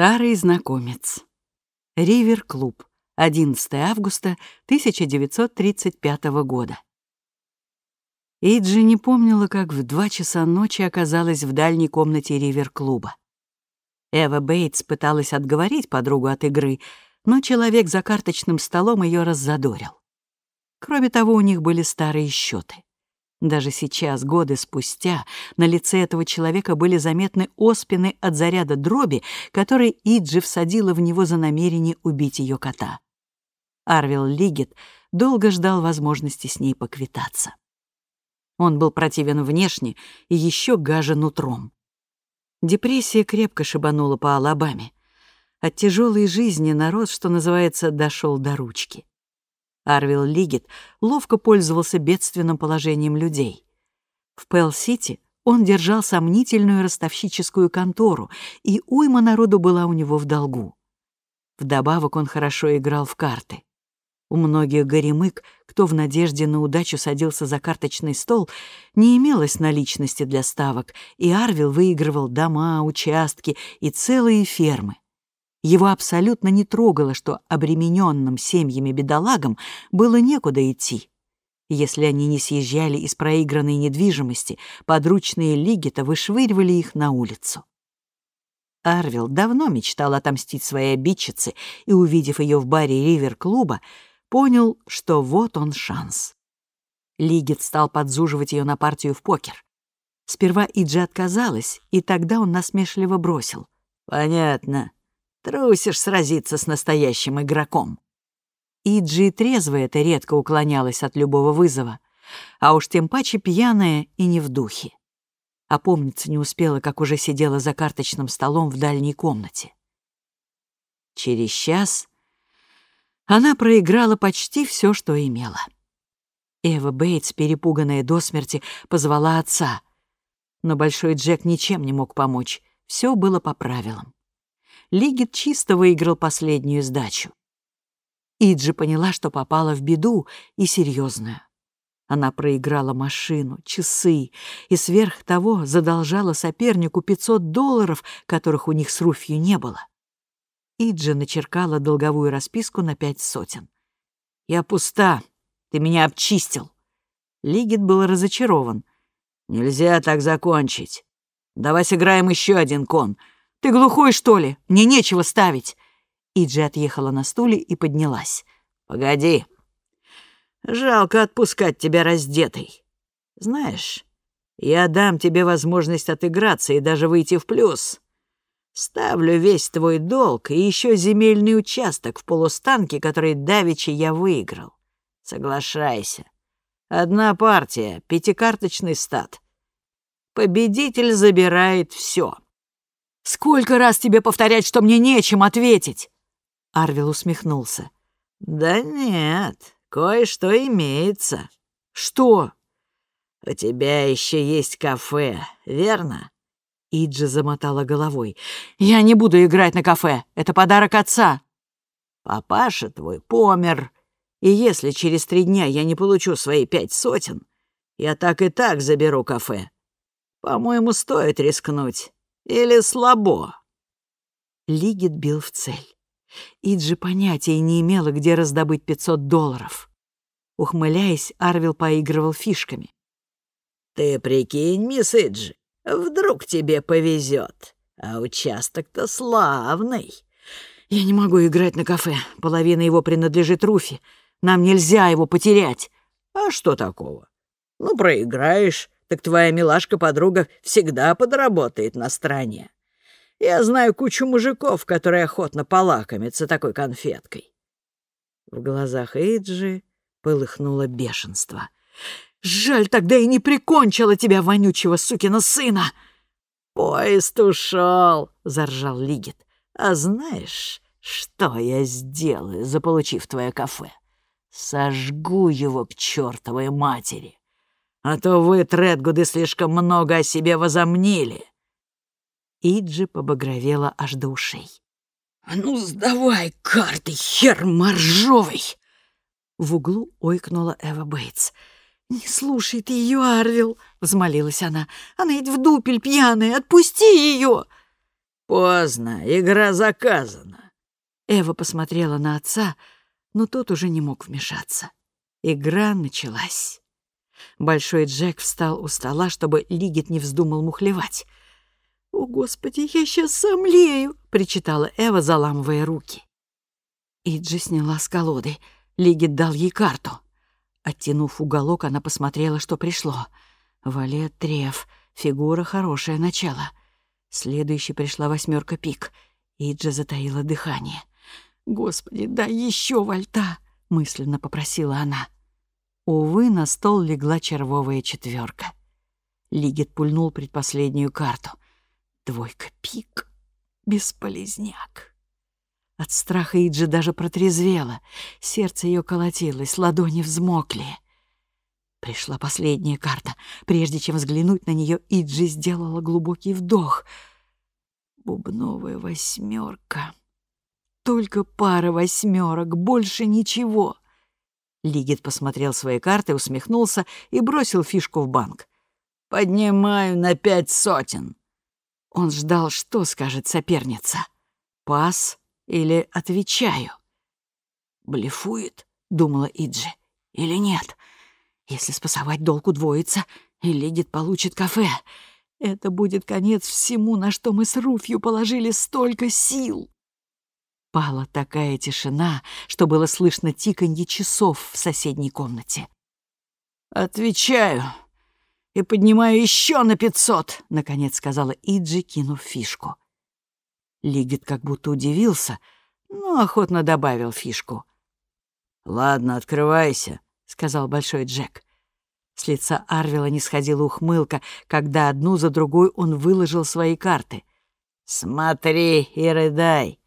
Старый знакомец. Ривер-клуб. 11 августа 1935 года. Иджи не помнила, как в два часа ночи оказалась в дальней комнате ривер-клуба. Эва Бейтс пыталась отговорить подругу от игры, но человек за карточным столом ее раззадорил. Кроме того, у них были старые счеты. Даже сейчас, годы спустя, на лице этого человека были заметны оспины от заряда дроби, который Иджи всадила в него за намерение убить ее кота. Арвил Лигет долго ждал возможности с ней поквитаться. Он был противен внешне и еще гаже нутром. Депрессия крепко шибанула по Алабаме. От тяжелой жизни народ, что называется, дошел до ручки. Арвил Лигет ловко пользовался бедственным положением людей. В Пэл-Сити он держал сомнительную ростовщическую контору, и уйма народу была у него в долгу. Вдобавок он хорошо играл в карты. У многих горемык, кто в надежде на удачу садился за карточный стол, не имелось наличности для ставок, и Арвил выигрывал дома, участки и целые фермы. Его абсолютно не трогало, что обремененным семьями бедолагам было некуда идти. Если они не съезжали из проигранной недвижимости, подручные лиги-то вышвыривали их на улицу. Арвил давно мечтал отомстить своей обидчице и, увидев ее в баре Ривер-клуба, понял, что вот он шанс. Лигит стал подзуживать ее на партию в покер. Сперва Иджи отказалась, и тогда он насмешливо бросил. «Понятно. Трусишь сразиться с настоящим игроком. Иджи трезвая это редко уклонялась от любого вызова, а уж тем паче пьяная и не в духе. Опомниться не успела, как уже сидела за карточным столом в дальней комнате. Через час она проиграла почти все, что имела. Эва Бейтс, перепуганная до смерти, позвала отца. Но Большой Джек ничем не мог помочь, все было по правилам. Лигит чисто выиграл последнюю сдачу. Иджи поняла, что попала в беду и серьезную. Она проиграла машину, часы и сверх того задолжала сопернику 500 долларов, которых у них с Руфью не было. Иджи начеркала долговую расписку на пять сотен. «Я пуста. Ты меня обчистил». Лигит был разочарован. «Нельзя так закончить. Давай сыграем еще один кон. Ты глухой, что ли? Мне нечего ставить». Иджи отъехала на стуле и поднялась. «Погоди. Жалко отпускать тебя раздетой. Знаешь, я дам тебе возможность отыграться и даже выйти в плюс. Ставлю весь твой долг и еще земельный участок в полустанке, который давеча я выиграл. Соглашайся. Одна партия, пятикарточный стат. Победитель забирает все. Сколько раз тебе повторять, что мне нечем ответить?» Арвил усмехнулся. «Да нет, кое-что имеется». «Что?» «У тебя еще есть кафе, верно?» Иджи замотала головой. «Я не буду играть на кафе. Это подарок отца». «Папаша твой помер, и если через три дня я не получу свои пять сотен, я так и так заберу кафе. По-моему, стоит рискнуть. Или слабо?» Лигит бил в цель. Иджи понятия не имела, где раздобыть 500 долларов. Ухмыляясь, Арвил поигрывал фишками. «Ты прикинь, мисс Иджи, вдруг тебе повезет, а участок-то славный». «Я не могу играть на кафе, половина его принадлежит Руфи. Нам нельзя его потерять». «А что такого? Ну, проиграешь, так твоя милашка-подруга всегда подработает на стороне. Я знаю кучу мужиков, которые охотно полакомятся такой конфеткой». В глазах Эйджи полыхнуло бешенство. «Жаль, тогда и не прикончила тебя, вонючего сукина сына!» «Поезд ушел!» — заржал Лигит. «А знаешь, что я сделаю, заполучив твое кафе? Сожгу его к чертовой матери!» А то вы, Тредгуды, слишком много о себе возомнили». Иджи побагровела аж до ушей. «А ну, сдавай карты, хер моржовый!» В углу ойкнула Эва Бейтс. «Не слушай ты ее, Арвил!» — взмолилась она. «Она ведь в дупель пьяная! Отпусти ее!» «Поздно, игра заказана». Эва посмотрела на отца, но тот уже не мог вмешаться. Игра началась. Большой Джек встал у стола, чтобы Лигит не вздумал мухлевать. «О, Господи, я сейчас сомлею!» — причитала Эва, заламывая руки. Иджи сняла с колоды. Лигит дал ей карту. Оттянув уголок, она посмотрела, что пришло. Валет Треф. Фигура — хорошее начало. Следующей пришла восьмерка пик. Иджа затаила дыхание. «Господи, дай еще вольта!» — мысленно попросила она. Увы, на стол легла червовая четверка. Лигит пульнул предпоследнюю карту. Двойка пик. Бесполезняк. От страха Иджи даже протрезвела. Сердце ее колотилось, ладони взмокли. Пришла последняя карта. Прежде чем взглянуть на нее, Иджи сделала глубокий вдох. Бубновая восьмерка. Только пара восьмерок, больше ничего. Лигит посмотрел свои карты, усмехнулся и бросил фишку в банк. «Поднимаю на пять сотен». Он ждал, что скажет соперница. «Пас или отвечаю?» «Блефует», — думала Иджи, — «или нет? Если спасовать долг удвоится, и Лигит получит кафе, это будет конец всему, на что мы с Руфью положили столько сил». Пала такая тишина, что было слышно тиканье часов в соседней комнате. «Отвечаю и поднимаю еще на пятьсот», — наконец сказала Иджи, кинув фишку. Лигит как будто удивился, но охотно добавил фишку. «Ладно, открывайся», — сказал Большой Джек. С лица Арвила не сходила ухмылка, когда одну за другой он выложил свои карты. «Смотри и рыдай»,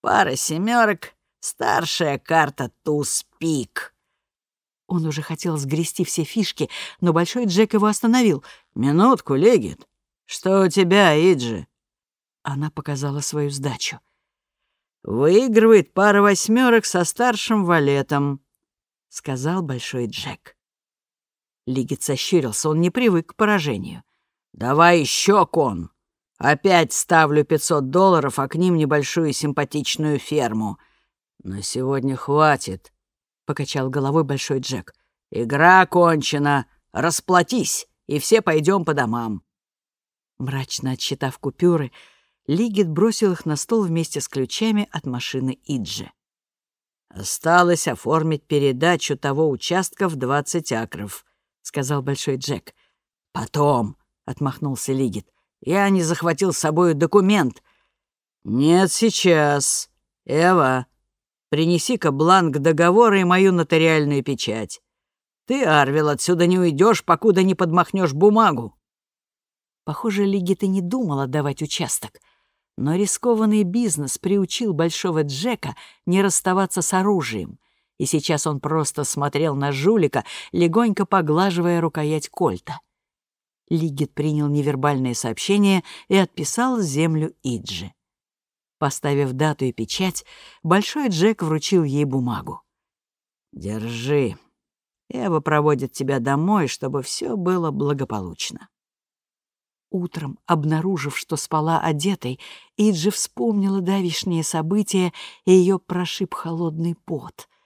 Пара семерок, старшая карта туз-пик. Он уже хотел сгрести все фишки, но Большой Джек его остановил. «Минутку, Легит. Что у тебя, Иджи?» Она показала свою сдачу. «Выигрывает пара восьмерок со старшим валетом», — сказал Большой Джек. Лигит сощурился, он не привык к поражению. «Давай еще, кон!» Опять ставлю 500 долларов, а к ним небольшую симпатичную ферму. На сегодня хватит, — покачал головой Большой Джек. Игра кончена. Расплатись, и все пойдем по домам. Мрачно отсчитав купюры, Лигит бросил их на стол вместе с ключами от машины Иджи. «Осталось оформить передачу того участка в 20 акров», — сказал Большой Джек. «Потом», — отмахнулся Лигит, я не захватил с собой документ». «Нет, сейчас. Эва, принеси-ка бланк договора и мою нотариальную печать. Ты, Арвил, отсюда не уйдешь, покуда не подмахнешь бумагу». Похоже, Лигит и не думал отдавать участок. Но рискованный бизнес приучил Большого Джека не расставаться с оружием, и сейчас он просто смотрел на жулика, легонько поглаживая рукоять кольта. Лигит принял невербальное сообщение и отписал землю Иджи. Поставив дату и печать, Большой Джек вручил ей бумагу. «Держи. Эва проводит тебя домой, чтобы все было благополучно». Утром, обнаружив, что спала одетой, Иджи вспомнила давишние события, и ее прошиб холодный пот —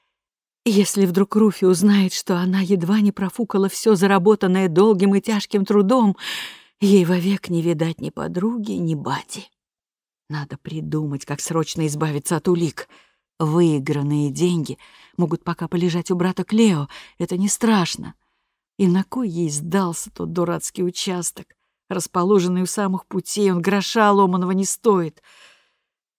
если вдруг Руфи узнает, что она едва не профукала все заработанное долгим и тяжким трудом, ей вовек не видать ни подруги, ни бати. Надо придумать, как срочно избавиться от улик. Выигранные деньги могут пока полежать у брата Клео, это не страшно. И на кой ей сдался тот дурацкий участок? Расположенный у самых путей, он гроша ломаного не стоит.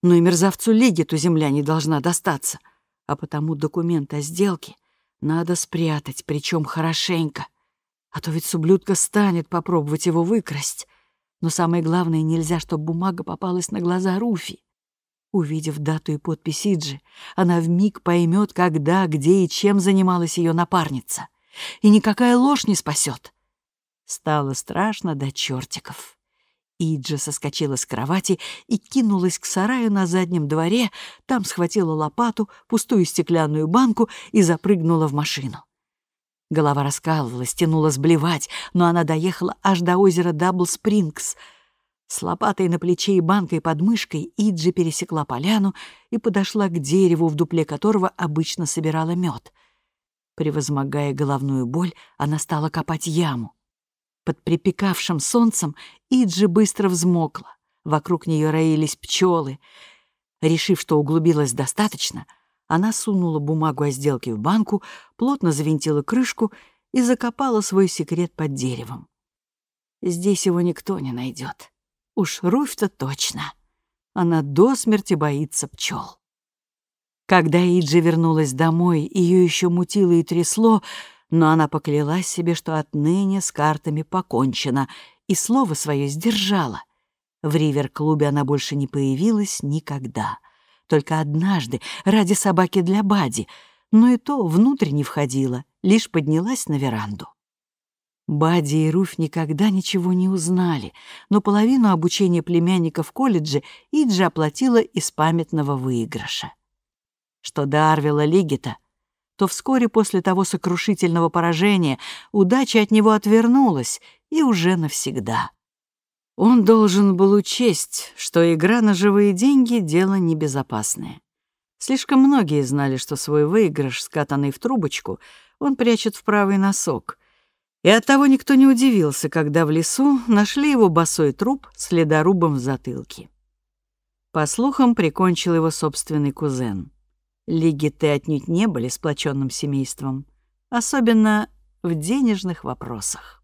Но и мерзавцу Лигиту земля не должна достаться — а потому документ о сделке надо спрятать, причем хорошенько. А то ведь сублюдка станет попробовать его выкрасть. Но самое главное, нельзя, чтобы бумага попалась на глаза Руфи. Увидев дату и подпись Иджи, она вмиг поймет, когда, где и чем занималась ее напарница. И никакая ложь не спасет. Стало страшно до чертиков. Иджа соскочила с кровати и кинулась к сараю на заднем дворе, там схватила лопату, пустую стеклянную банку и запрыгнула в машину. Голова раскалывалась, тянуло сблевать, но она доехала аж до озера Дабл Спрингс. С лопатой на плече и банкой под мышкой Иджи пересекла поляну и подошла к дереву, в дупле которого обычно собирала мед. Превозмогая головную боль, она стала копать яму. Под припекавшим солнцем Иджи быстро взмокла. Вокруг нее роились пчелы. Решив, что углубилась достаточно, она сунула бумагу о сделке в банку, плотно завинтила крышку и закопала свой секрет под деревом. Здесь его никто не найдет. Уж Руфь-то точно. Она до смерти боится пчел. Когда Иджи вернулась домой, ее еще мутило и трясло, но она поклялась себе, что отныне с картами покончено, и слово свое сдержала. В ривер-клубе она больше не появилась никогда. Только однажды, ради собаки для Бади, но и то внутрь не входила, лишь поднялась на веранду. Бади и Руф никогда ничего не узнали, но половину обучения племянника в колледже Иджи оплатила из памятного выигрыша. Что до Арвила Лигита, то вскоре после того сокрушительного поражения удача от него отвернулась и уже навсегда. Он должен был учесть, что игра на живые деньги — дело небезопасное. Слишком многие знали, что свой выигрыш, скатанный в трубочку, он прячет в правый носок. И оттого никто не удивился, когда в лесу нашли его босой труп с ледорубом в затылке. По слухам, прикончил его собственный кузен. Лигиты отнюдь не были сплоченным семейством, особенно в денежных вопросах.